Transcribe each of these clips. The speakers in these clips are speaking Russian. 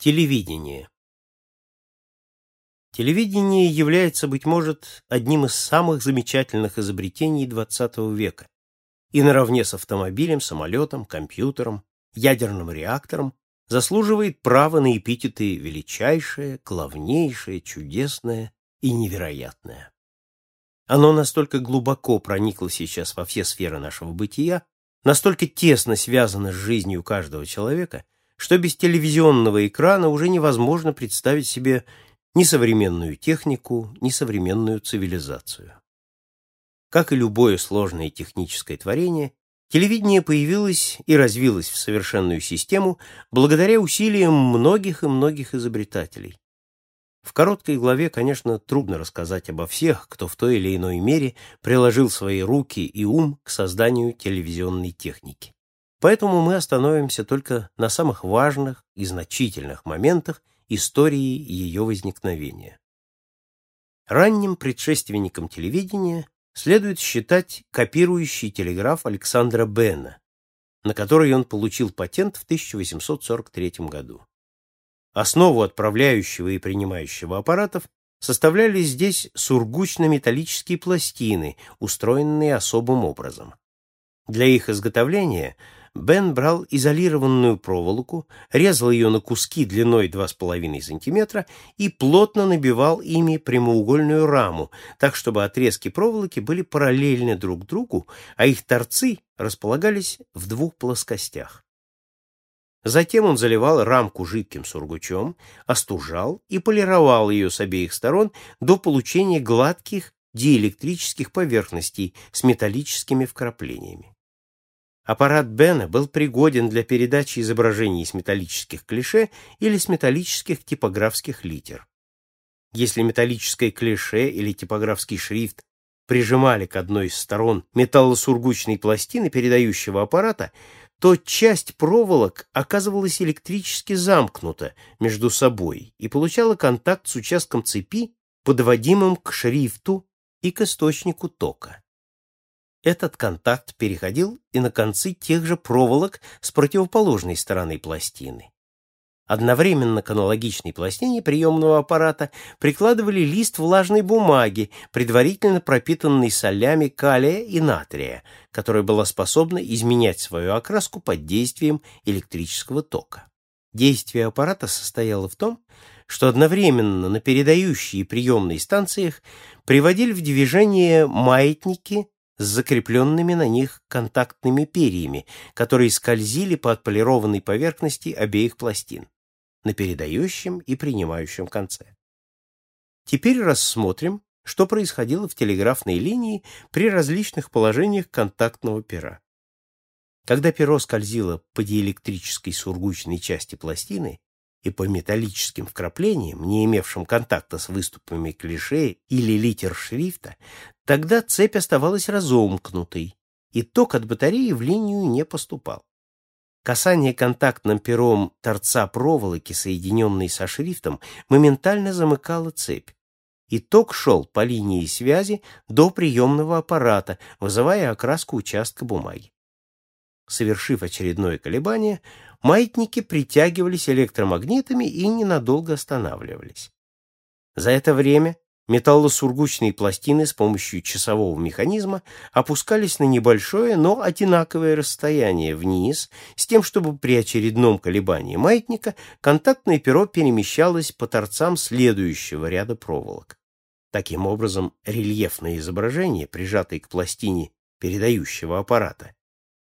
Телевидение. Телевидение является, быть может, одним из самых замечательных изобретений XX века и наравне с автомобилем, самолетом, компьютером, ядерным реактором заслуживает права на эпитеты величайшее, главнейшее, чудесное и невероятное. Оно настолько глубоко проникло сейчас во все сферы нашего бытия, настолько тесно связано с жизнью каждого человека, что без телевизионного экрана уже невозможно представить себе ни современную технику, ни современную цивилизацию. Как и любое сложное техническое творение, телевидение появилось и развилось в совершенную систему благодаря усилиям многих и многих изобретателей. В короткой главе, конечно, трудно рассказать обо всех, кто в той или иной мере приложил свои руки и ум к созданию телевизионной техники. Поэтому мы остановимся только на самых важных и значительных моментах истории ее возникновения. Ранним предшественником телевидения следует считать копирующий телеграф Александра Бена, на который он получил патент в 1843 году. Основу отправляющего и принимающего аппаратов составляли здесь сургучно-металлические пластины, устроенные особым образом. Для их изготовления – Бен брал изолированную проволоку, резал ее на куски длиной 2,5 см и плотно набивал ими прямоугольную раму, так чтобы отрезки проволоки были параллельны друг другу, а их торцы располагались в двух плоскостях. Затем он заливал рамку жидким сургучом, остужал и полировал ее с обеих сторон до получения гладких диэлектрических поверхностей с металлическими вкраплениями. Аппарат Бена был пригоден для передачи изображений с металлических клише или с металлических типографских литер. Если металлическое клише или типографский шрифт прижимали к одной из сторон металлосургучной пластины передающего аппарата, то часть проволок оказывалась электрически замкнута между собой и получала контакт с участком цепи, подводимым к шрифту и к источнику тока. Этот контакт переходил и на концы тех же проволок с противоположной стороны пластины. Одновременно к аналогичной пластине приемного аппарата прикладывали лист влажной бумаги, предварительно пропитанный солями калия и натрия, которая была способна изменять свою окраску под действием электрического тока. Действие аппарата состояло в том, что одновременно на передающей и приемной станциях приводили в движение маятники с закрепленными на них контактными перьями, которые скользили по отполированной поверхности обеих пластин, на передающем и принимающем конце. Теперь рассмотрим, что происходило в телеграфной линии при различных положениях контактного пера. Когда перо скользило по диэлектрической сургучной части пластины, и по металлическим вкраплениям, не имевшим контакта с выступами клише или литер шрифта, тогда цепь оставалась разомкнутой, и ток от батареи в линию не поступал. Касание контактным пером торца проволоки, соединенной со шрифтом, моментально замыкало цепь, и ток шел по линии связи до приемного аппарата, вызывая окраску участка бумаги. Совершив очередное колебание, маятники притягивались электромагнитами и ненадолго останавливались. За это время металлосургучные пластины с помощью часового механизма опускались на небольшое, но одинаковое расстояние вниз, с тем, чтобы при очередном колебании маятника контактное перо перемещалось по торцам следующего ряда проволок. Таким образом, рельефное изображение, прижатое к пластине передающего аппарата,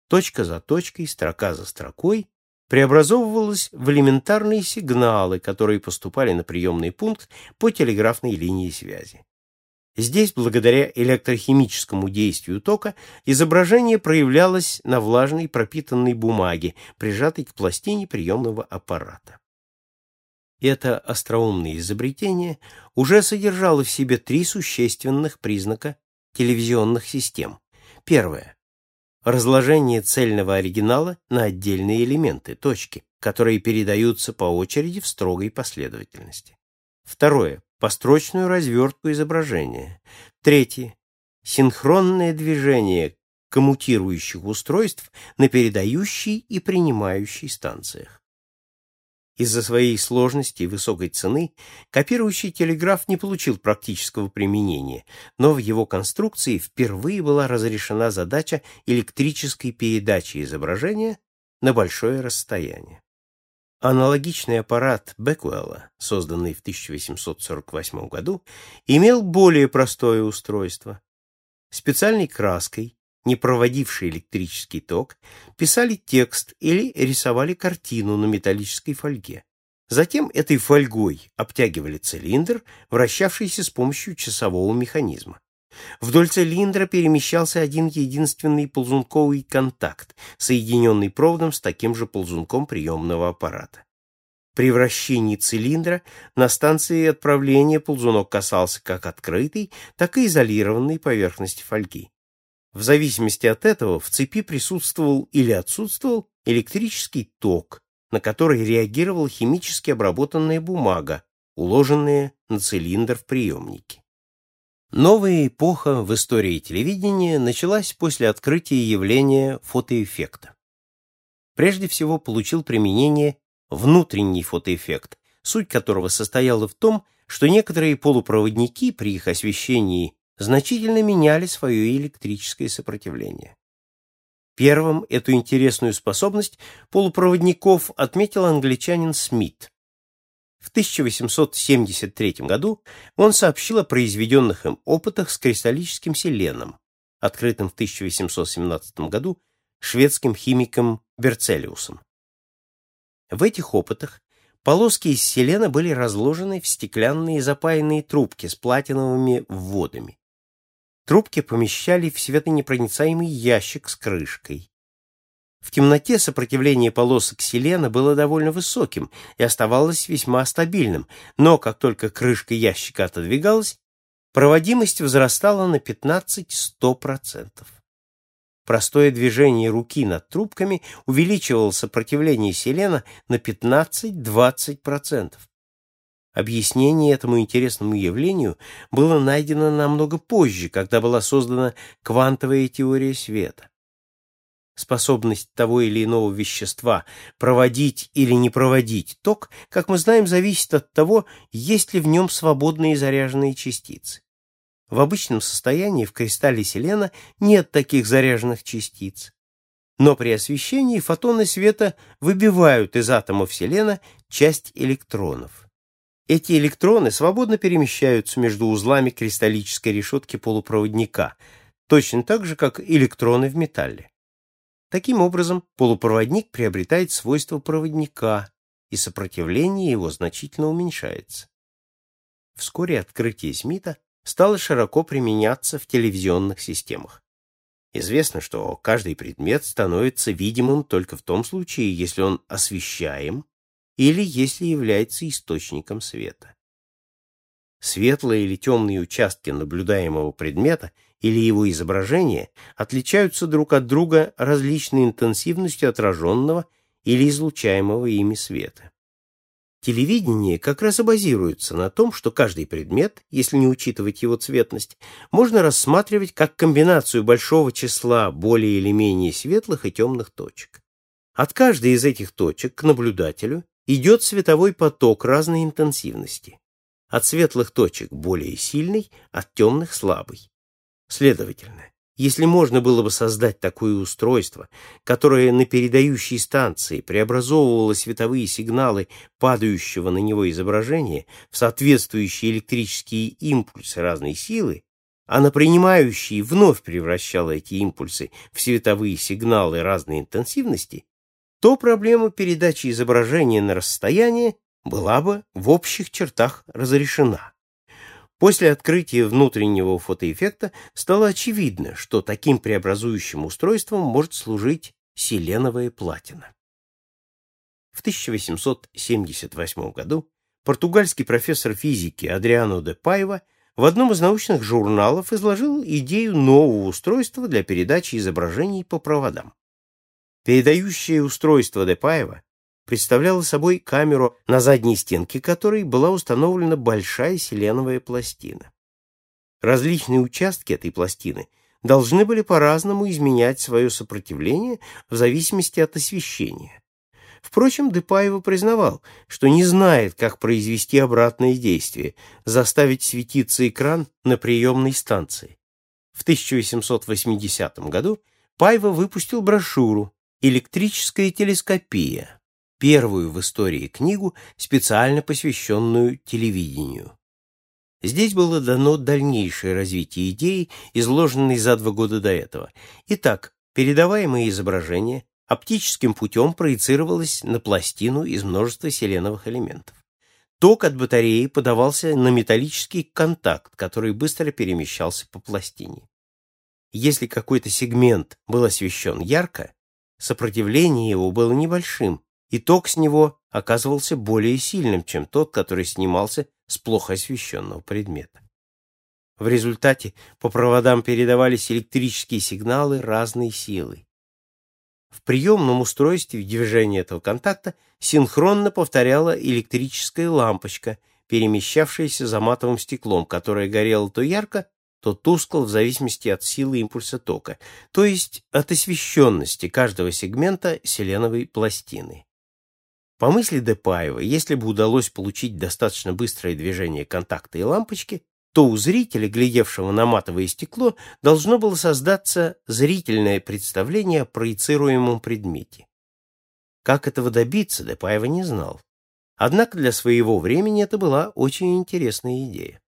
точка за точкой, строка за строкой, преобразовывалась в элементарные сигналы, которые поступали на приемный пункт по телеграфной линии связи. Здесь, благодаря электрохимическому действию тока, изображение проявлялось на влажной пропитанной бумаге, прижатой к пластине приемного аппарата. Это остроумное изобретение уже содержало в себе три существенных признака телевизионных систем. Первое разложение цельного оригинала на отдельные элементы, точки, которые передаются по очереди в строгой последовательности. Второе. Построчную развертку изображения. Третье. Синхронное движение коммутирующих устройств на передающей и принимающей станциях. Из-за своей сложности и высокой цены копирующий телеграф не получил практического применения, но в его конструкции впервые была разрешена задача электрической передачи изображения на большое расстояние. Аналогичный аппарат Бекуэлла, созданный в 1848 году, имел более простое устройство. Специальной краской, не проводившей электрический ток, писали текст или рисовали картину на металлической фольге. Затем этой фольгой обтягивали цилиндр, вращавшийся с помощью часового механизма. Вдоль цилиндра перемещался один единственный ползунковый контакт, соединенный проводом с таким же ползунком приемного аппарата. При вращении цилиндра на станции отправления ползунок касался как открытой, так и изолированной поверхности фольги. В зависимости от этого в цепи присутствовал или отсутствовал электрический ток, на который реагировала химически обработанная бумага, уложенная на цилиндр в приемнике. Новая эпоха в истории телевидения началась после открытия явления фотоэффекта. Прежде всего получил применение внутренний фотоэффект, суть которого состояла в том, что некоторые полупроводники при их освещении значительно меняли свое электрическое сопротивление. Первым эту интересную способность полупроводников отметил англичанин Смит. В 1873 году он сообщил о произведенных им опытах с кристаллическим селеном, открытым в 1817 году шведским химиком Берцелиусом. В этих опытах полоски из селена были разложены в стеклянные запаянные трубки с платиновыми вводами. Трубки помещали в светонепроницаемый ящик с крышкой. В темноте сопротивление полосок селена было довольно высоким и оставалось весьма стабильным, но как только крышка ящика отодвигалась, проводимость возрастала на 15-100%. Простое движение руки над трубками увеличивало сопротивление селена на 15-20%. Объяснение этому интересному явлению было найдено намного позже, когда была создана квантовая теория света. Способность того или иного вещества проводить или не проводить ток, как мы знаем, зависит от того, есть ли в нем свободные заряженные частицы. В обычном состоянии в кристалле селена нет таких заряженных частиц. Но при освещении фотоны света выбивают из атомов селена часть электронов. Эти электроны свободно перемещаются между узлами кристаллической решетки полупроводника, точно так же, как электроны в металле. Таким образом, полупроводник приобретает свойства проводника, и сопротивление его значительно уменьшается. Вскоре открытие Смита стало широко применяться в телевизионных системах. Известно, что каждый предмет становится видимым только в том случае, если он освещаем или если является источником света. Светлые или темные участки наблюдаемого предмета или его изображения отличаются друг от друга различной интенсивностью отраженного или излучаемого ими света. Телевидение как раз и базируется на том, что каждый предмет, если не учитывать его цветность, можно рассматривать как комбинацию большого числа более или менее светлых и темных точек. От каждой из этих точек к наблюдателю идет световой поток разной интенсивности. От светлых точек более сильный, от темных слабый. Следовательно, если можно было бы создать такое устройство, которое на передающей станции преобразовывало световые сигналы падающего на него изображения в соответствующие электрические импульсы разной силы, а на принимающие вновь превращало эти импульсы в световые сигналы разной интенсивности, то проблема передачи изображения на расстояние была бы в общих чертах разрешена. После открытия внутреннего фотоэффекта стало очевидно, что таким преобразующим устройством может служить селеновая платина. В 1878 году португальский профессор физики Адриано де Пайва в одном из научных журналов изложил идею нового устройства для передачи изображений по проводам. Передающее устройство де Пайва представляла собой камеру, на задней стенке которой была установлена большая селеновая пластина. Различные участки этой пластины должны были по-разному изменять свое сопротивление в зависимости от освещения. Впрочем, Депаева признавал, что не знает, как произвести обратное действие, заставить светиться экран на приемной станции. В 1880 году Паева выпустил брошюру «Электрическая телескопия», первую в истории книгу, специально посвященную телевидению. Здесь было дано дальнейшее развитие идеи, изложенной за два года до этого. Итак, передаваемое изображение оптическим путем проецировалось на пластину из множества селеновых элементов. Ток от батареи подавался на металлический контакт, который быстро перемещался по пластине. Если какой-то сегмент был освещен ярко, сопротивление его было небольшим, и ток с него оказывался более сильным, чем тот, который снимался с плохо освещенного предмета. В результате по проводам передавались электрические сигналы разной силы. В приемном устройстве движение этого контакта синхронно повторяла электрическая лампочка, перемещавшаяся за матовым стеклом, которое горело то ярко, то тускло в зависимости от силы импульса тока, то есть от освещенности каждого сегмента селеновой пластины. По мысли Депаева, если бы удалось получить достаточно быстрое движение контакта и лампочки, то у зрителя, глядевшего на матовое стекло, должно было создаться зрительное представление о проецируемом предмете. Как этого добиться, Депаева не знал. Однако для своего времени это была очень интересная идея.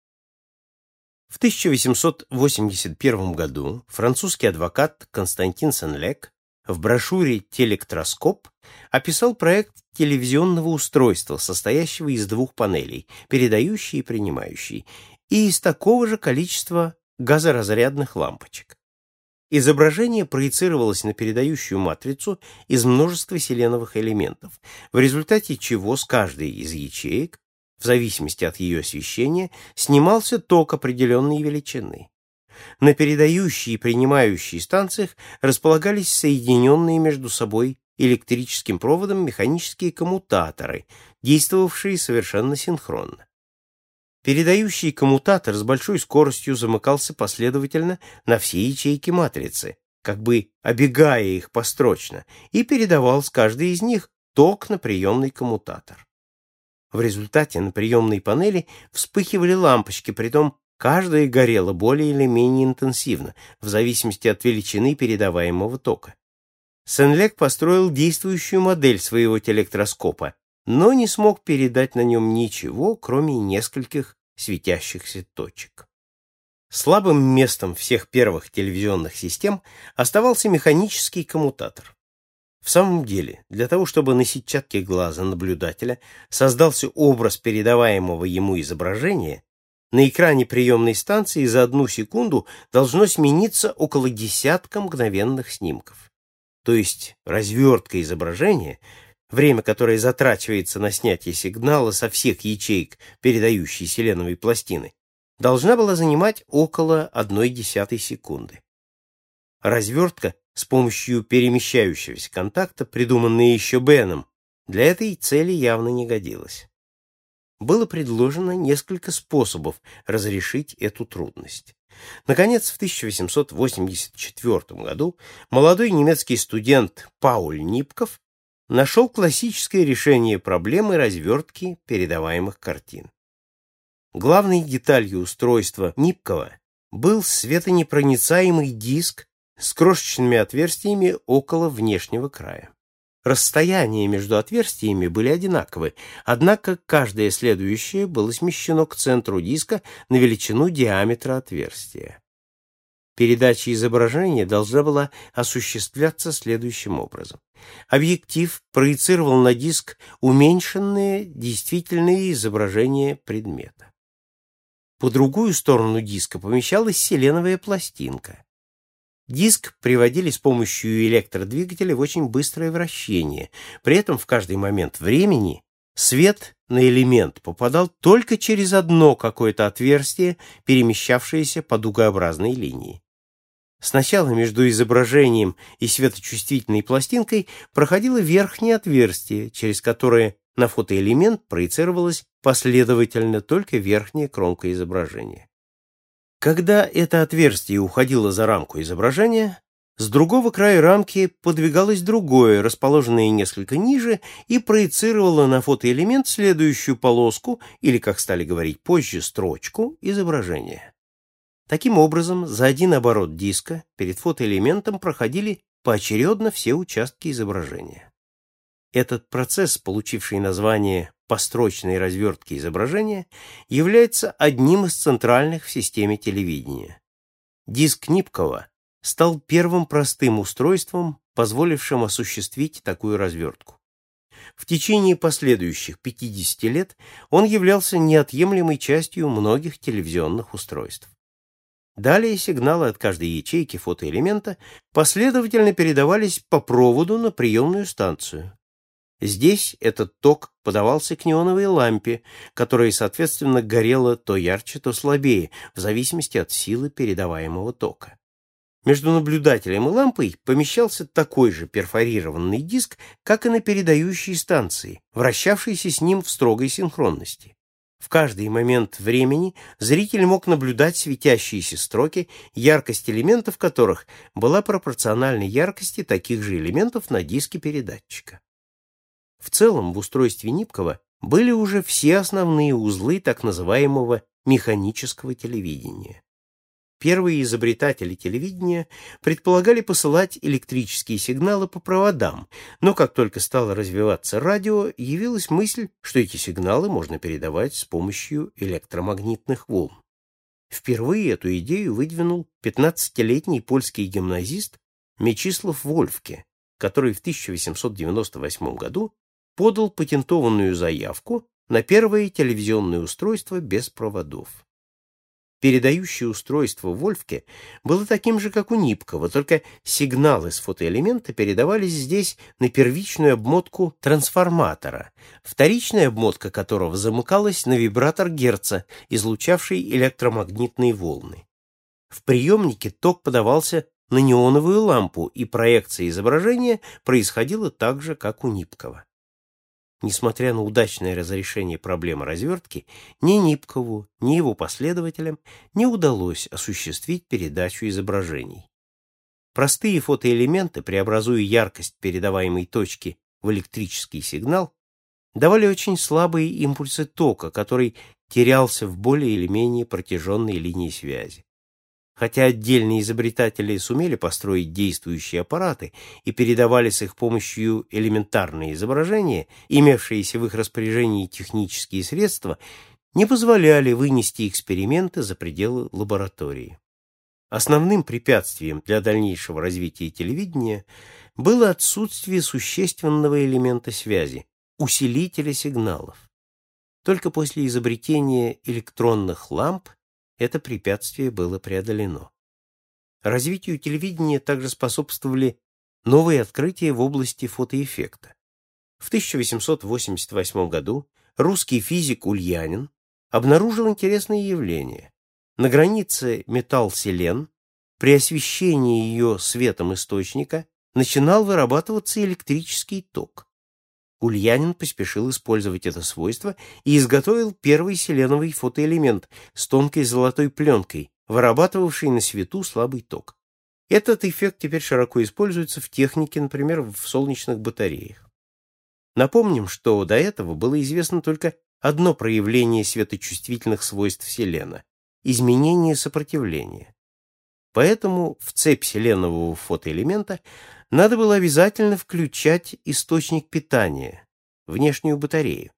В 1881 году французский адвокат Константин Сенлек в брошюре «Телектроскоп» описал проект телевизионного устройства, состоящего из двух панелей, передающей и принимающей, и из такого же количества газоразрядных лампочек. Изображение проецировалось на передающую матрицу из множества селеновых элементов, в результате чего с каждой из ячеек, в зависимости от ее освещения, снимался ток определенной величины. На передающей и принимающей станциях располагались соединенные между собой электрическим проводом механические коммутаторы, действовавшие совершенно синхронно. Передающий коммутатор с большой скоростью замыкался последовательно на все ячейки матрицы, как бы обегая их построчно, и передавал с каждой из них ток на приемный коммутатор. В результате на приемной панели вспыхивали лампочки, притом Каждая горела более или менее интенсивно, в зависимости от величины передаваемого тока. Сенлек построил действующую модель своего телектроскопа, но не смог передать на нем ничего, кроме нескольких светящихся точек. Слабым местом всех первых телевизионных систем оставался механический коммутатор. В самом деле, для того, чтобы на сетчатке глаза наблюдателя создался образ передаваемого ему изображения, на экране приемной станции за одну секунду должно смениться около десятка мгновенных снимков. То есть развертка изображения, время, которое затрачивается на снятие сигнала со всех ячеек передающей селеновой пластины, должна была занимать около одной десятой секунды. Развертка с помощью перемещающегося контакта, придуманная еще Беном, для этой цели явно не годилась было предложено несколько способов разрешить эту трудность. Наконец, в 1884 году молодой немецкий студент Пауль Нипков нашел классическое решение проблемы развертки передаваемых картин. Главной деталью устройства Нипкова был светонепроницаемый диск с крошечными отверстиями около внешнего края. Расстояния между отверстиями были одинаковы, однако каждое следующее было смещено к центру диска на величину диаметра отверстия. Передача изображения должна была осуществляться следующим образом. Объектив проецировал на диск уменьшенное действительное изображение предмета. По другую сторону диска помещалась селеновая пластинка. Диск приводили с помощью электродвигателя в очень быстрое вращение. При этом в каждый момент времени свет на элемент попадал только через одно какое-то отверстие, перемещавшееся по дугообразной линии. Сначала между изображением и светочувствительной пластинкой проходило верхнее отверстие, через которое на фотоэлемент проецировалась последовательно только верхняя кромка изображения. Когда это отверстие уходило за рамку изображения, С другого края рамки подвигалось другое, расположенное несколько ниже, и проецировало на фотоэлемент следующую полоску, или, как стали говорить позже, строчку изображения. Таким образом, за один оборот диска перед фотоэлементом проходили поочередно все участки изображения. Этот процесс, получивший название построчной развертки изображения, является одним из центральных в системе телевидения. Диск Нипкова стал первым простым устройством, позволившим осуществить такую развертку. В течение последующих 50 лет он являлся неотъемлемой частью многих телевизионных устройств. Далее сигналы от каждой ячейки фотоэлемента последовательно передавались по проводу на приемную станцию. Здесь этот ток подавался к неоновой лампе, которая, соответственно, горела то ярче, то слабее, в зависимости от силы передаваемого тока. Между наблюдателем и лампой помещался такой же перфорированный диск, как и на передающей станции, вращавшийся с ним в строгой синхронности. В каждый момент времени зритель мог наблюдать светящиеся строки, яркость элементов которых была пропорциональна яркости таких же элементов на диске передатчика. В целом в устройстве Нипкова были уже все основные узлы так называемого механического телевидения. Первые изобретатели телевидения предполагали посылать электрические сигналы по проводам, но как только стало развиваться радио, явилась мысль, что эти сигналы можно передавать с помощью электромагнитных волн. Впервые эту идею выдвинул 15-летний польский гимназист Мечислав Вольфке, который в 1898 году подал патентованную заявку на первое телевизионное устройство без проводов. Передающее устройство Вольфке было таким же, как у Нипкова, только сигналы с фотоэлемента передавались здесь на первичную обмотку трансформатора, вторичная обмотка которого замыкалась на вибратор Герца, излучавший электромагнитные волны. В приемнике ток подавался на неоновую лампу, и проекция изображения происходила так же, как у Нипкова. Несмотря на удачное разрешение проблемы развертки, ни Нипкову, ни его последователям не удалось осуществить передачу изображений. Простые фотоэлементы, преобразуя яркость передаваемой точки в электрический сигнал, давали очень слабые импульсы тока, который терялся в более или менее протяженной линии связи. Хотя отдельные изобретатели сумели построить действующие аппараты и передавали с их помощью элементарные изображения, имевшиеся в их распоряжении технические средства, не позволяли вынести эксперименты за пределы лаборатории. Основным препятствием для дальнейшего развития телевидения было отсутствие существенного элемента связи – усилителя сигналов. Только после изобретения электронных ламп это препятствие было преодолено. Развитию телевидения также способствовали новые открытия в области фотоэффекта. В 1888 году русский физик Ульянин обнаружил интересное явление. На границе металл-селен при освещении ее светом источника начинал вырабатываться электрический ток. Ульянин поспешил использовать это свойство и изготовил первый селеновый фотоэлемент с тонкой золотой пленкой, вырабатывавший на свету слабый ток. Этот эффект теперь широко используется в технике, например, в солнечных батареях. Напомним, что до этого было известно только одно проявление светочувствительных свойств селена – изменение сопротивления. Поэтому в цепь селенового фотоэлемента надо было обязательно включать источник питания, внешнюю батарею.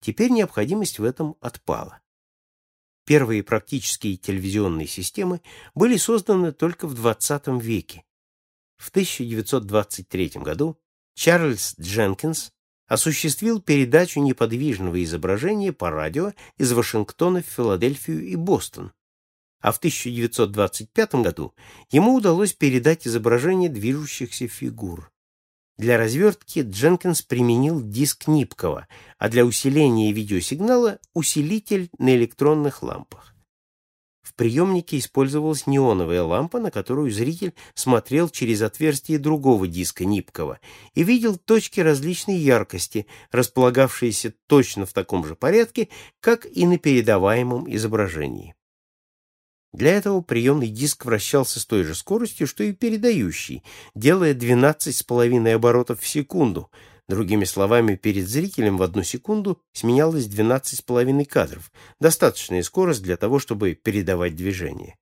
Теперь необходимость в этом отпала. Первые практические телевизионные системы были созданы только в XX веке. В 1923 году Чарльз Дженкинс осуществил передачу неподвижного изображения по радио из Вашингтона в Филадельфию и Бостон, а в 1925 году ему удалось передать изображение движущихся фигур. Для развертки Дженкинс применил диск Нипкова, а для усиления видеосигнала — усилитель на электронных лампах. В приемнике использовалась неоновая лампа, на которую зритель смотрел через отверстие другого диска Нипкова и видел точки различной яркости, располагавшиеся точно в таком же порядке, как и на передаваемом изображении. Для этого приемный диск вращался с той же скоростью, что и передающий, делая 12,5 оборотов в секунду. Другими словами, перед зрителем в одну секунду сменялось 12,5 кадров, достаточная скорость для того, чтобы передавать движение.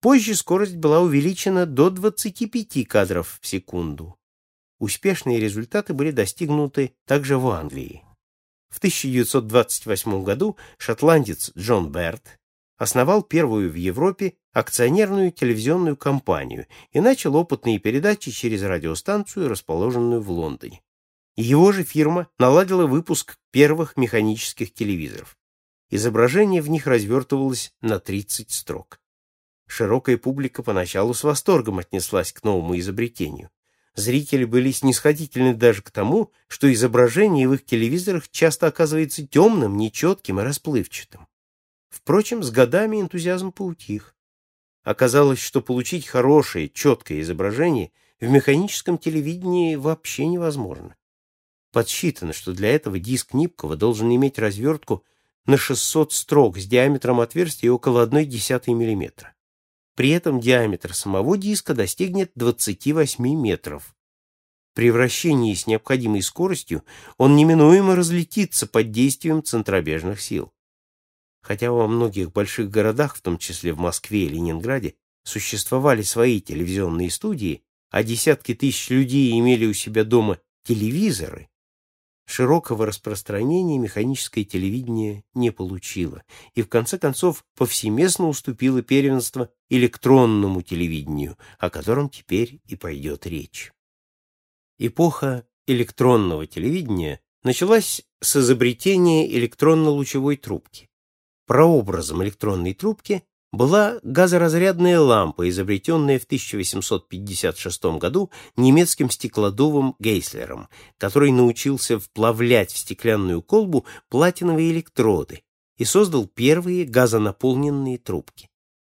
Позже скорость была увеличена до 25 кадров в секунду. Успешные результаты были достигнуты также в Англии. В 1928 году шотландец Джон Берт основал первую в Европе акционерную телевизионную компанию и начал опытные передачи через радиостанцию, расположенную в Лондоне. Его же фирма наладила выпуск первых механических телевизоров. Изображение в них развертывалось на 30 строк. Широкая публика поначалу с восторгом отнеслась к новому изобретению. Зрители были снисходительны даже к тому, что изображение в их телевизорах часто оказывается темным, нечетким и расплывчатым. Впрочем, с годами энтузиазм поутих. Оказалось, что получить хорошее, четкое изображение в механическом телевидении вообще невозможно. Подсчитано, что для этого диск Нипкова должен иметь развертку на 600 строк с диаметром отверстия около 1,1 мм. При этом диаметр самого диска достигнет 28 метров. При вращении с необходимой скоростью он неминуемо разлетится под действием центробежных сил. Хотя во многих больших городах, в том числе в Москве и Ленинграде, существовали свои телевизионные студии, а десятки тысяч людей имели у себя дома телевизоры, широкого распространения механическое телевидение не получило и в конце концов повсеместно уступило первенство электронному телевидению, о котором теперь и пойдет речь. Эпоха электронного телевидения началась с изобретения электронно-лучевой трубки. Прообразом электронной трубки была газоразрядная лампа, изобретенная в 1856 году немецким стеклодувом Гейслером, который научился вплавлять в стеклянную колбу платиновые электроды и создал первые газонаполненные трубки.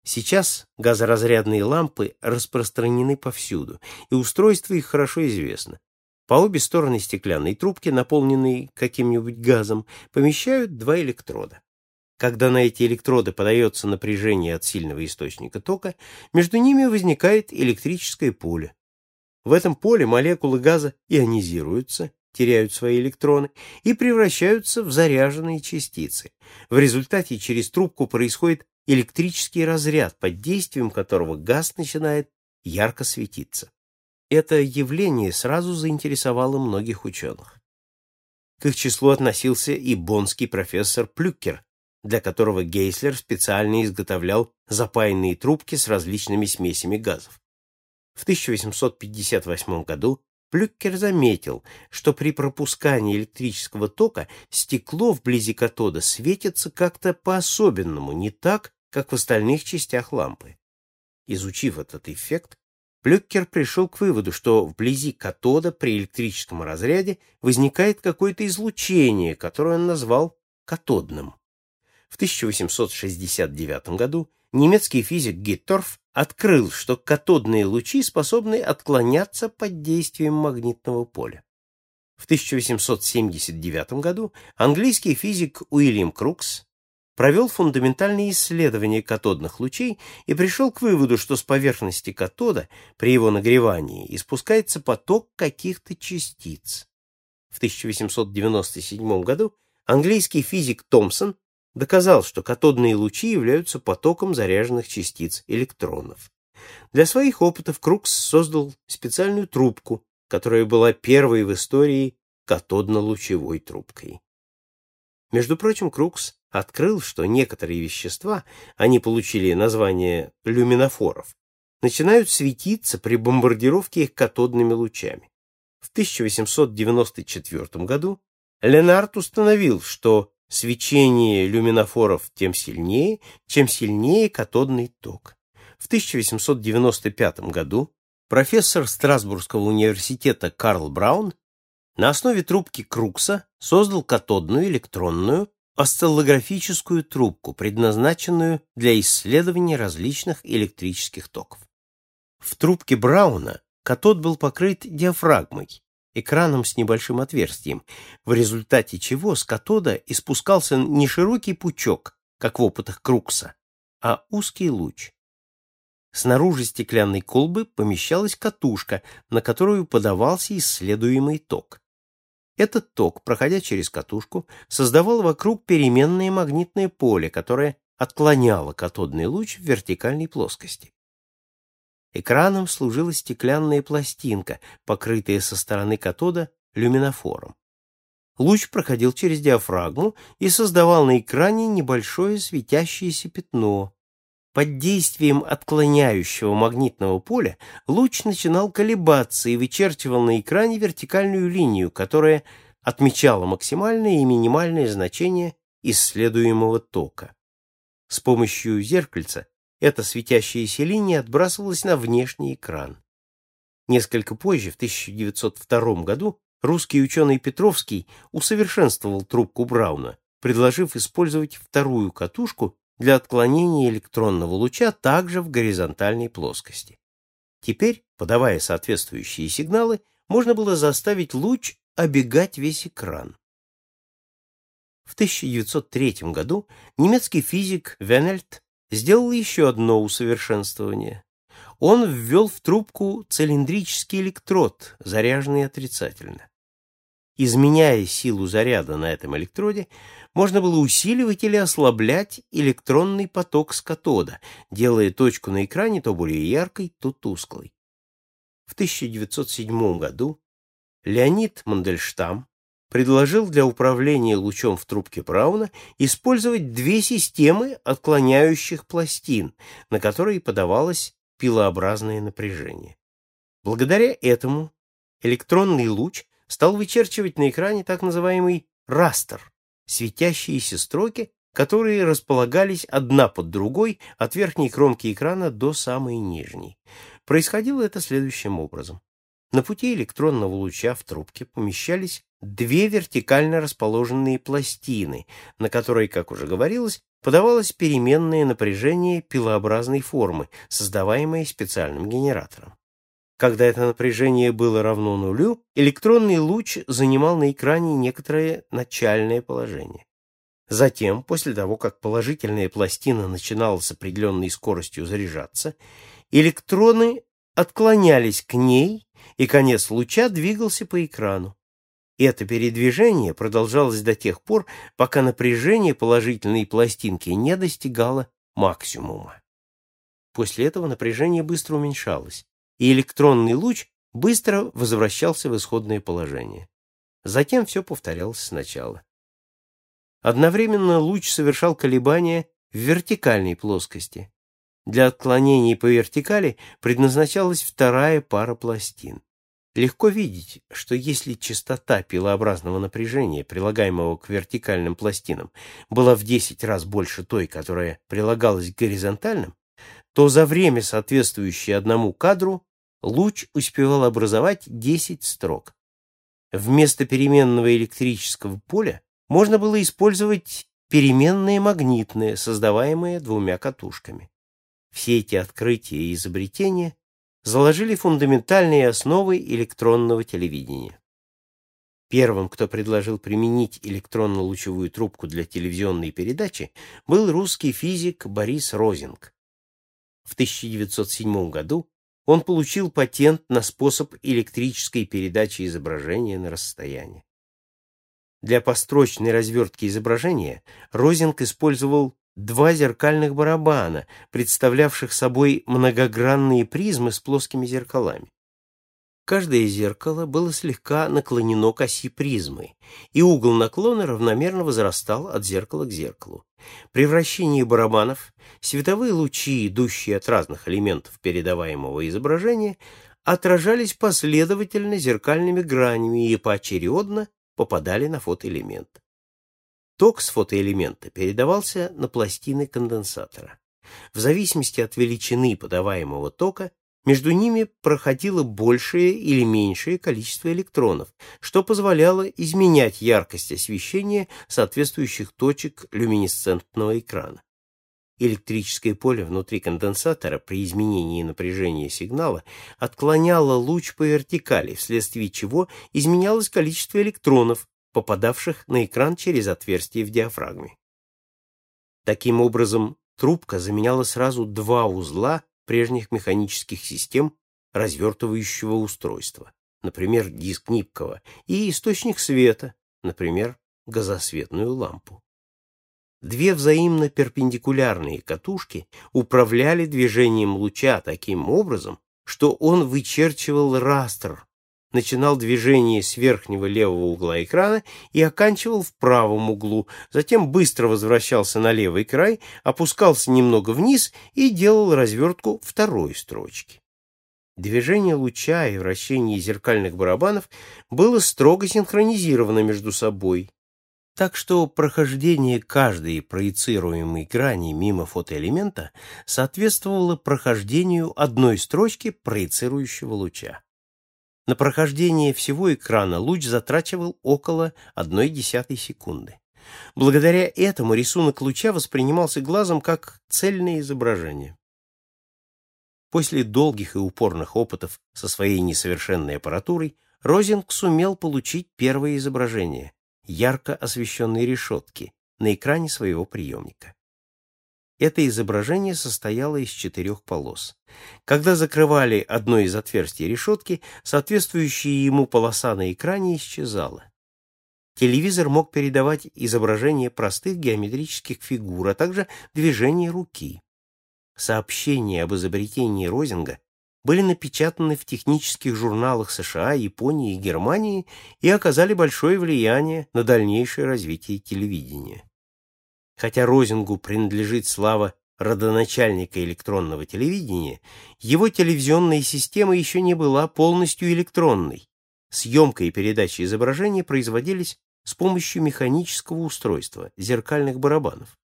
Сейчас газоразрядные лампы распространены повсюду, и устройство их хорошо известно. По обе стороны стеклянной трубки, наполненной каким-нибудь газом, помещают два электрода. Когда на эти электроды подается напряжение от сильного источника тока, между ними возникает электрическое поле. В этом поле молекулы газа ионизируются, теряют свои электроны и превращаются в заряженные частицы. В результате через трубку происходит электрический разряд, под действием которого газ начинает ярко светиться. Это явление сразу заинтересовало многих ученых. К их числу относился и боннский профессор Плюкер, для которого Гейслер специально изготовлял запаянные трубки с различными смесями газов. В 1858 году Плюккер заметил, что при пропускании электрического тока стекло вблизи катода светится как-то по-особенному, не так, как в остальных частях лампы. Изучив этот эффект, Плюккер пришел к выводу, что вблизи катода при электрическом разряде возникает какое-то излучение, которое он назвал катодным. В 1869 году немецкий физик Гитторф открыл, что катодные лучи способны отклоняться под действием магнитного поля. В 1879 году английский физик Уильям Крукс провел фундаментальные исследования катодных лучей и пришел к выводу, что с поверхности катода при его нагревании испускается поток каких-то частиц. В 1897 году английский физик Томпсон доказал, что катодные лучи являются потоком заряженных частиц электронов. Для своих опытов Крукс создал специальную трубку, которая была первой в истории катодно-лучевой трубкой. Между прочим, Крукс открыл, что некоторые вещества, они получили название люминофоров, начинают светиться при бомбардировке их катодными лучами. В 1894 году Ленард установил, что свечение люминофоров тем сильнее, чем сильнее катодный ток. В 1895 году профессор Страсбургского университета Карл Браун на основе трубки Крукса создал катодную электронную осциллографическую трубку, предназначенную для исследования различных электрических токов. В трубке Брауна катод был покрыт диафрагмой, экраном с небольшим отверстием, в результате чего с катода испускался не широкий пучок, как в опытах Крукса, а узкий луч. Снаружи стеклянной колбы помещалась катушка, на которую подавался исследуемый ток. Этот ток, проходя через катушку, создавал вокруг переменное магнитное поле, которое отклоняло катодный луч в вертикальной плоскости. Экраном служила стеклянная пластинка, покрытая со стороны катода люминофором. Луч проходил через диафрагму и создавал на экране небольшое светящееся пятно. Под действием отклоняющего магнитного поля луч начинал колебаться и вычерчивал на экране вертикальную линию, которая отмечала максимальное и минимальное значение исследуемого тока. С помощью зеркальца эта светящаяся линия отбрасывалась на внешний экран. Несколько позже, в 1902 году, русский ученый Петровский усовершенствовал трубку Брауна, предложив использовать вторую катушку для отклонения электронного луча также в горизонтальной плоскости. Теперь, подавая соответствующие сигналы, можно было заставить луч обегать весь экран. В 1903 году немецкий физик Венельт сделал еще одно усовершенствование. Он ввел в трубку цилиндрический электрод, заряженный отрицательно. Изменяя силу заряда на этом электроде, можно было усиливать или ослаблять электронный поток с катода, делая точку на экране то более яркой, то тусклой. В 1907 году Леонид Мандельштам предложил для управления лучом в трубке Брауна использовать две системы отклоняющих пластин, на которые подавалось пилообразное напряжение. Благодаря этому электронный луч стал вычерчивать на экране так называемый растер, светящиеся строки, которые располагались одна под другой от верхней кромки экрана до самой нижней. Происходило это следующим образом. На пути электронного луча в трубке помещались две вертикально расположенные пластины, на которые, как уже говорилось, подавалось переменное напряжение пилообразной формы, создаваемое специальным генератором. Когда это напряжение было равно нулю, электронный луч занимал на экране некоторое начальное положение. Затем, после того, как положительная пластина начинала с определенной скоростью заряжаться, электроны отклонялись к ней и конец луча двигался по экрану. Это передвижение продолжалось до тех пор, пока напряжение положительной пластинки не достигало максимума. После этого напряжение быстро уменьшалось, и электронный луч быстро возвращался в исходное положение. Затем все повторялось сначала. Одновременно луч совершал колебания в вертикальной плоскости. Для отклонений по вертикали предназначалась вторая пара пластин. Легко видеть, что если частота пилообразного напряжения, прилагаемого к вертикальным пластинам, была в 10 раз больше той, которая прилагалась к горизонтальным, то за время, соответствующее одному кадру, луч успевал образовать 10 строк. Вместо переменного электрического поля можно было использовать переменное магнитное, создаваемое двумя катушками. Все эти открытия и изобретения заложили фундаментальные основы электронного телевидения. Первым, кто предложил применить электронно-лучевую трубку для телевизионной передачи, был русский физик Борис Розинг. В 1907 году он получил патент на способ электрической передачи изображения на расстояние. Для построчной развертки изображения Розинг использовал два зеркальных барабана, представлявших собой многогранные призмы с плоскими зеркалами. Каждое зеркало было слегка наклонено к оси призмы, и угол наклона равномерно возрастал от зеркала к зеркалу. При вращении барабанов световые лучи, идущие от разных элементов передаваемого изображения, отражались последовательно зеркальными гранями и поочередно попадали на фотоэлемент. Ток с фотоэлемента передавался на пластины конденсатора. В зависимости от величины подаваемого тока между ними проходило большее или меньшее количество электронов, что позволяло изменять яркость освещения соответствующих точек люминесцентного экрана. Электрическое поле внутри конденсатора при изменении напряжения сигнала отклоняло луч по вертикали, вследствие чего изменялось количество электронов, попадавших на экран через отверстие в диафрагме. Таким образом, трубка заменяла сразу два узла прежних механических систем развертывающего устройства, например, диск Нипкова, и источник света, например, газосветную лампу. Две взаимно перпендикулярные катушки управляли движением луча таким образом, что он вычерчивал растр, начинал движение с верхнего левого угла экрана и оканчивал в правом углу, затем быстро возвращался на левый край, опускался немного вниз и делал развертку второй строчки. Движение луча и вращение зеркальных барабанов было строго синхронизировано между собой, так что прохождение каждой проецируемой грани мимо фотоэлемента соответствовало прохождению одной строчки проецирующего луча. На прохождение всего экрана луч затрачивал около 0,1 секунды. Благодаря этому рисунок луча воспринимался глазом как цельное изображение. После долгих и упорных опытов со своей несовершенной аппаратурой Розинг сумел получить первое изображение ярко освещенной решетки на экране своего приемника. Это изображение состояло из четырех полос. Когда закрывали одно из отверстий решетки, соответствующая ему полоса на экране исчезала. Телевизор мог передавать изображение простых геометрических фигур, а также движение руки. Сообщения об изобретении Розинга были напечатаны в технических журналах США, Японии и Германии и оказали большое влияние на дальнейшее развитие телевидения. Хотя Розингу принадлежит слава родоначальника электронного телевидения, его телевизионная система еще не была полностью электронной. Съемка и передача изображения производились с помощью механического устройства, зеркальных барабанов.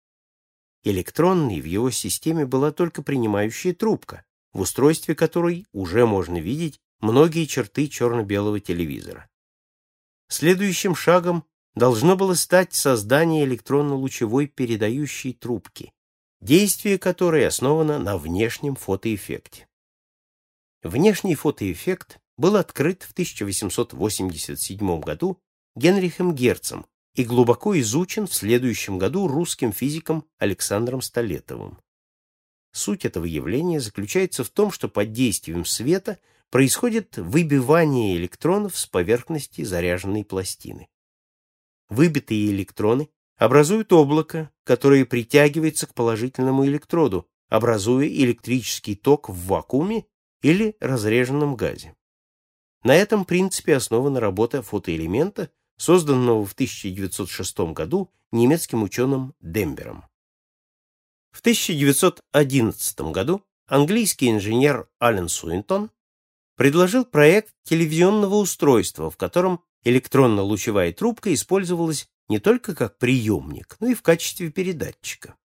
Электронной в его системе была только принимающая трубка, в устройстве которой уже можно видеть многие черты черно-белого телевизора. Следующим шагом должно было стать создание электронно-лучевой передающей трубки, действие которой основано на внешнем фотоэффекте. Внешний фотоэффект был открыт в 1887 году Генрихом Герцем и глубоко изучен в следующем году русским физиком Александром Столетовым. Суть этого явления заключается в том, что под действием света происходит выбивание электронов с поверхности заряженной пластины. Выбитые электроны образуют облако, которое притягивается к положительному электроду, образуя электрический ток в вакууме или разреженном газе. На этом принципе основана работа фотоэлемента, созданного в 1906 году немецким ученым Дембером. В 1911 году английский инженер Ален Суинтон предложил проект телевизионного устройства, в котором электронно-лучевая трубка использовалась не только как приемник, но и в качестве передатчика.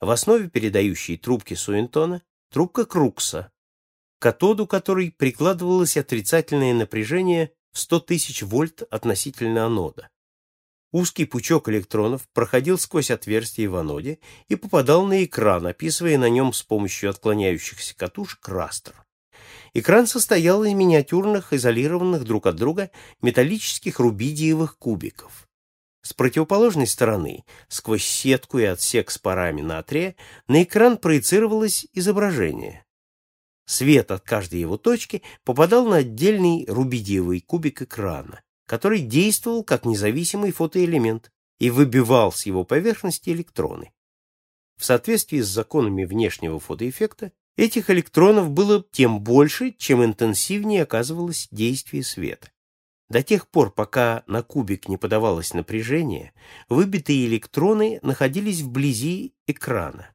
В основе передающей трубки Суинтона трубка Крукса, катоду которой прикладывалось отрицательное напряжение в 100 тысяч вольт относительно анода. Узкий пучок электронов проходил сквозь отверстие в аноде и попадал на экран, описывая на нем с помощью отклоняющихся катушек растр. Экран состоял из миниатюрных, изолированных друг от друга металлических рубидиевых кубиков. С противоположной стороны, сквозь сетку и отсек с парами натрия, на экран проецировалось изображение. Свет от каждой его точки попадал на отдельный рубидиевый кубик экрана который действовал как независимый фотоэлемент и выбивал с его поверхности электроны. В соответствии с законами внешнего фотоэффекта, этих электронов было тем больше, чем интенсивнее оказывалось действие света. До тех пор, пока на кубик не подавалось напряжение, выбитые электроны находились вблизи экрана.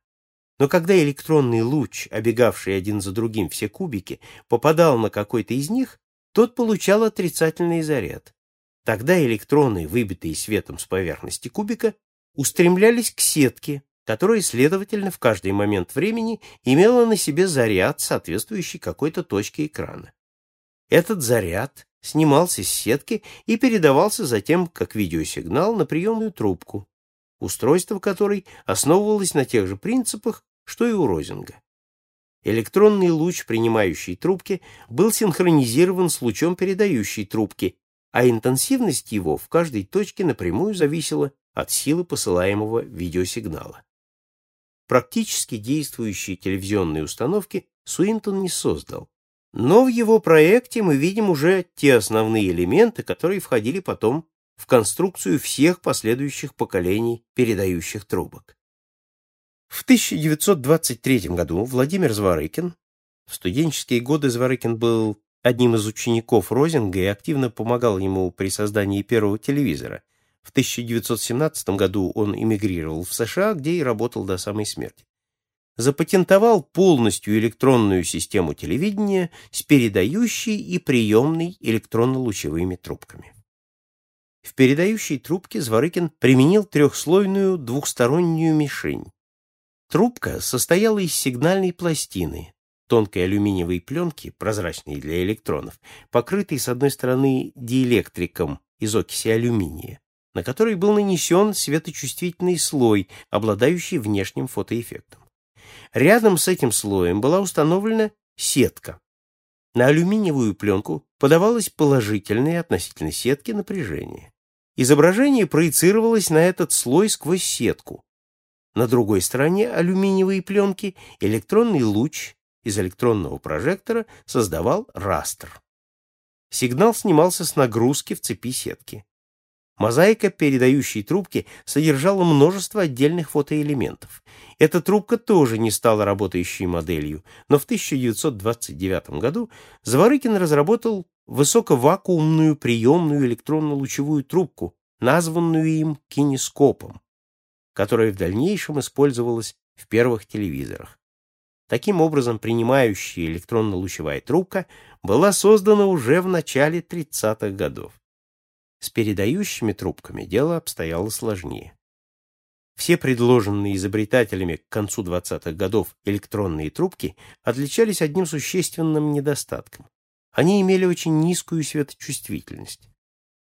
Но когда электронный луч, обегавший один за другим все кубики, попадал на какой-то из них, тот получал отрицательный заряд. Тогда электроны, выбитые светом с поверхности кубика, устремлялись к сетке, которая, следовательно, в каждый момент времени имела на себе заряд, соответствующий какой-то точке экрана. Этот заряд снимался с сетки и передавался затем как видеосигнал на приемную трубку, устройство которой основывалось на тех же принципах, что и у Розинга. Электронный луч принимающей трубки был синхронизирован с лучом передающей трубки, а интенсивность его в каждой точке напрямую зависела от силы посылаемого видеосигнала. Практически действующие телевизионные установки Суинтон не создал. Но в его проекте мы видим уже те основные элементы, которые входили потом в конструкцию всех последующих поколений передающих трубок. В 1923 году Владимир Зворыкин, в студенческие годы Зворыкин был одним из учеников Розинга и активно помогал ему при создании первого телевизора. В 1917 году он эмигрировал в США, где и работал до самой смерти. Запатентовал полностью электронную систему телевидения с передающей и приемной электронно-лучевыми трубками. В передающей трубке Зворыкин применил трехслойную двухстороннюю мишень. Трубка состояла из сигнальной пластины, тонкой алюминиевой пленки, прозрачной для электронов, покрытой с одной стороны диэлектриком из окиси алюминия, на который был нанесен светочувствительный слой, обладающий внешним фотоэффектом. Рядом с этим слоем была установлена сетка. На алюминиевую пленку подавалось положительное относительно сетки напряжение. Изображение проецировалось на этот слой сквозь сетку. На другой стороне алюминиевой пленки электронный луч из электронного прожектора создавал растр. Сигнал снимался с нагрузки в цепи сетки. Мозаика передающей трубки содержала множество отдельных фотоэлементов. Эта трубка тоже не стала работающей моделью, но в 1929 году Заворыкин разработал высоковакуумную приемную электронно-лучевую трубку, названную им кинескопом, которая в дальнейшем использовалась в первых телевизорах. Таким образом, принимающая электронно-лучевая трубка была создана уже в начале 30-х годов. С передающими трубками дело обстояло сложнее. Все предложенные изобретателями к концу 20-х годов электронные трубки отличались одним существенным недостатком. Они имели очень низкую светочувствительность.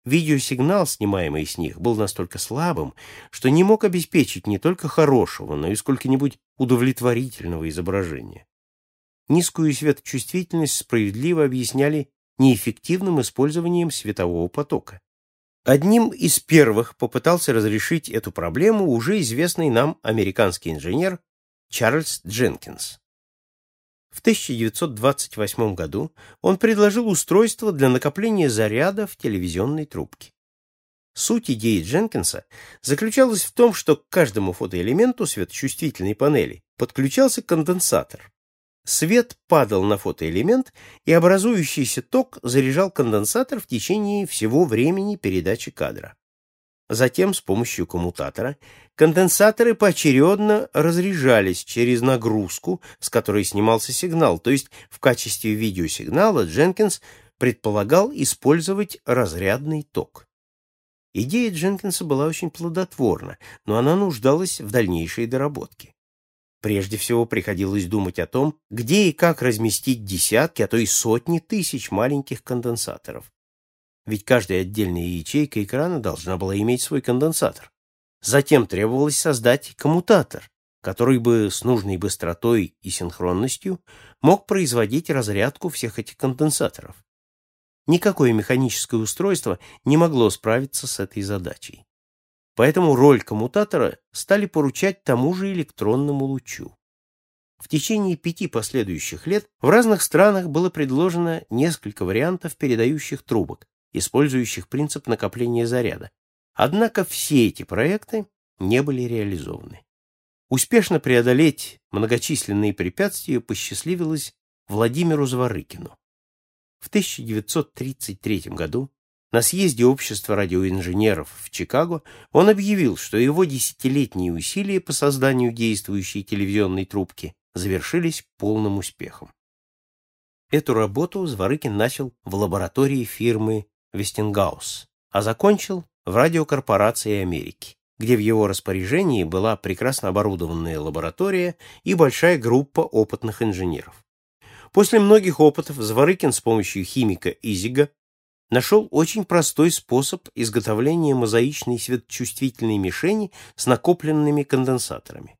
Видеосигнал, снимаемый с них, был настолько слабым, что не мог обеспечить не только хорошего, но и сколько-нибудь удовлетворительного изображения. Низкую светочувствительность справедливо объясняли неэффективным использованием светового потока. Одним из первых попытался разрешить эту проблему уже известный нам американский инженер Чарльз Дженкинс. В 1928 году он предложил устройство для накопления заряда в телевизионной трубке. Суть идеи Дженкинса заключалась в том, что к каждому фотоэлементу светочувствительной панели подключался конденсатор, Свет падал на фотоэлемент, и образующийся ток заряжал конденсатор в течение всего времени передачи кадра. Затем с помощью коммутатора конденсаторы поочередно разряжались через нагрузку, с которой снимался сигнал, то есть в качестве видеосигнала Дженкинс предполагал использовать разрядный ток. Идея Дженкинса была очень плодотворна, но она нуждалась в дальнейшей доработке. Прежде всего приходилось думать о том, где и как разместить десятки, а то и сотни тысяч маленьких конденсаторов. Ведь каждая отдельная ячейка экрана должна была иметь свой конденсатор. Затем требовалось создать коммутатор, который бы с нужной быстротой и синхронностью мог производить разрядку всех этих конденсаторов. Никакое механическое устройство не могло справиться с этой задачей. Поэтому роль коммутатора стали поручать тому же электронному лучу. В течение пяти последующих лет в разных странах было предложено несколько вариантов передающих трубок, использующих принцип накопления заряда. Однако все эти проекты не были реализованы. Успешно преодолеть многочисленные препятствия посчастливилось Владимиру Зворыкину. В 1933 году на съезде общества радиоинженеров в Чикаго он объявил, что его десятилетние усилия по созданию действующей телевизионной трубки завершились полным успехом. Эту работу Зворыкин начал в лаборатории фирмы Вестингаус, а закончил в радиокорпорации Америки, где в его распоряжении была прекрасно оборудованная лаборатория и большая группа опытных инженеров. После многих опытов Зворыкин с помощью химика Изига нашел очень простой способ изготовления мозаичной светочувствительной мишени с накопленными конденсаторами.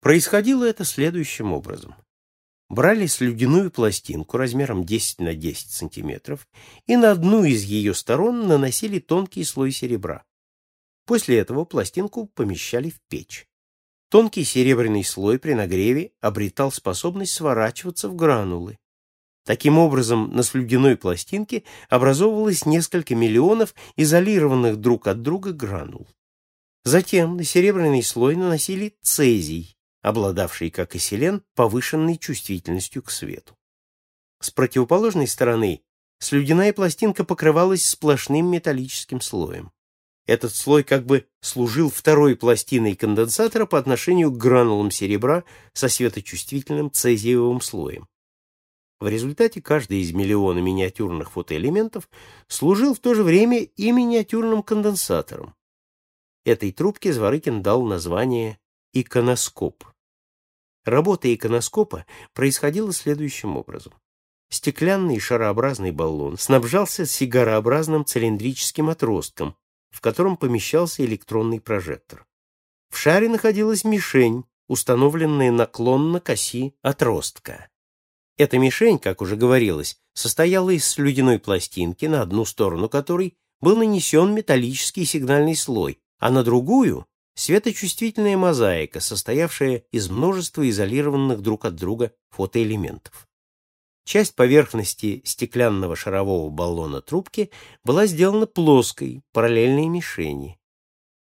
Происходило это следующим образом. Брали слюдяную пластинку размером 10 на 10 сантиметров и на одну из ее сторон наносили тонкий слой серебра. После этого пластинку помещали в печь. тонкий серебряный слой при нагреве обретал способность сворачиваться в гранулы. Таким образом, на слюдяной пластинке образовывалось несколько миллионов изолированных друг от друга гранул. Затем на серебряный слой наносили цезий, обладавший, как и селен, повышенной чувствительностью к свету. С противоположной стороны слюдяная пластинка покрывалась сплошным металлическим слоем. Этот слой как бы служил второй пластиной конденсатора по отношению к гранулам серебра со светочувствительным цезиевым слоем. В результате каждый из миллиона миниатюрных фотоэлементов служил в то же время и миниатюрным конденсатором. Этой трубке Зворыкин дал название иконоскоп. Работа иконоскопа происходила следующим образом. Стеклянный шарообразный баллон снабжался сигарообразным цилиндрическим отростком, в котором помещался электронный прожектор. В шаре находилась мишень, установленная наклонно к оси отростка. Эта мишень, как уже говорилось, состояла из слюдяной пластинки, на одну сторону которой был нанесен металлический сигнальный слой, а на другую — светочувствительная мозаика, состоявшая из множества изолированных друг от друга фотоэлементов. Часть поверхности стеклянного шарового баллона трубки была сделана плоской, параллельной мишени.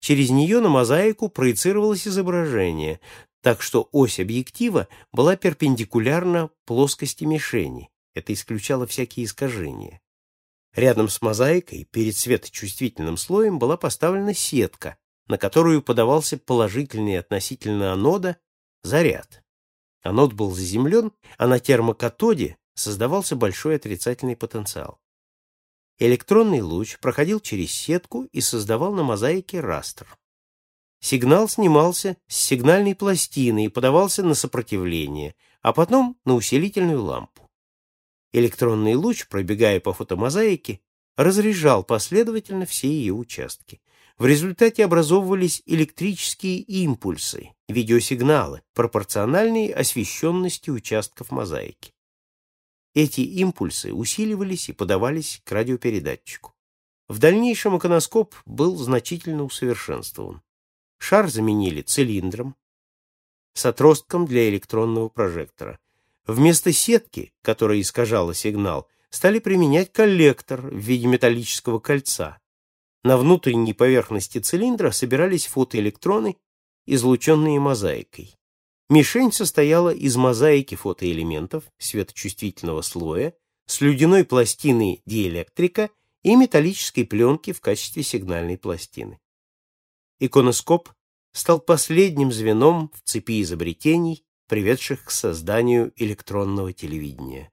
Через нее на мозаику проецировалось изображение, так что ось объектива была перпендикулярна плоскости мишени. Это исключало всякие искажения. Рядом с мозаикой, перед светочувствительным слоем, была поставлена сетка, на которую подавался положительный относительно анода заряд. Анод был заземлен, а на термокатоде создавался большой отрицательный потенциал. Электронный луч проходил через сетку и создавал на мозаике растр. Сигнал снимался с сигнальной пластины и подавался на сопротивление, а потом на усилительную лампу. Электронный луч, пробегая по фотомозаике, разряжал последовательно все ее участки. В результате образовывались электрические импульсы, видеосигналы, пропорциональные освещенности участков мозаики. Эти импульсы усиливались и подавались к радиопередатчику. В дальнейшем иконоскоп был значительно усовершенствован. Шар заменили цилиндром с отростком для электронного прожектора. Вместо сетки, которая искажала сигнал, стали применять коллектор в виде металлического кольца. На внутренней поверхности цилиндра собирались фотоэлектроны, излученные мозаикой. Мишень состояла из мозаики фотоэлементов, светочувствительного слоя, слюдяной пластины диэлектрика и металлической пленки в качестве сигнальной пластины. Иконоскоп стал последним звеном в цепи изобретений, приведших к созданию электронного телевидения.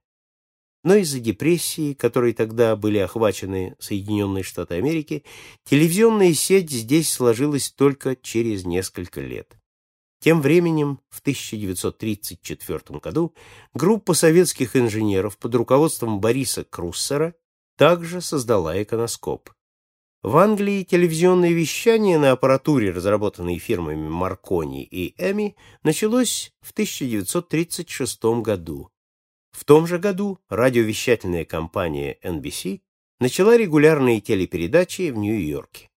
Но из-за депрессии, которой тогда были охвачены Соединенные Штаты Америки, телевизионная сеть здесь сложилась только через несколько лет. Тем временем, в 1934 году, группа советских инженеров под руководством Бориса Круссера также создала иконоскоп. В Англии телевизионное вещание на аппаратуре, разработанной фирмами Маркони и Эми, началось в 1936 году. В том же году радиовещательная компания NBC начала регулярные телепередачи в Нью-Йорке.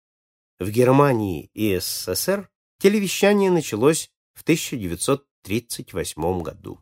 В Германии и СССР телевещание началось в 1938 году.